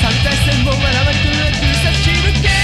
三対戦も学ばれてるなくさしむけ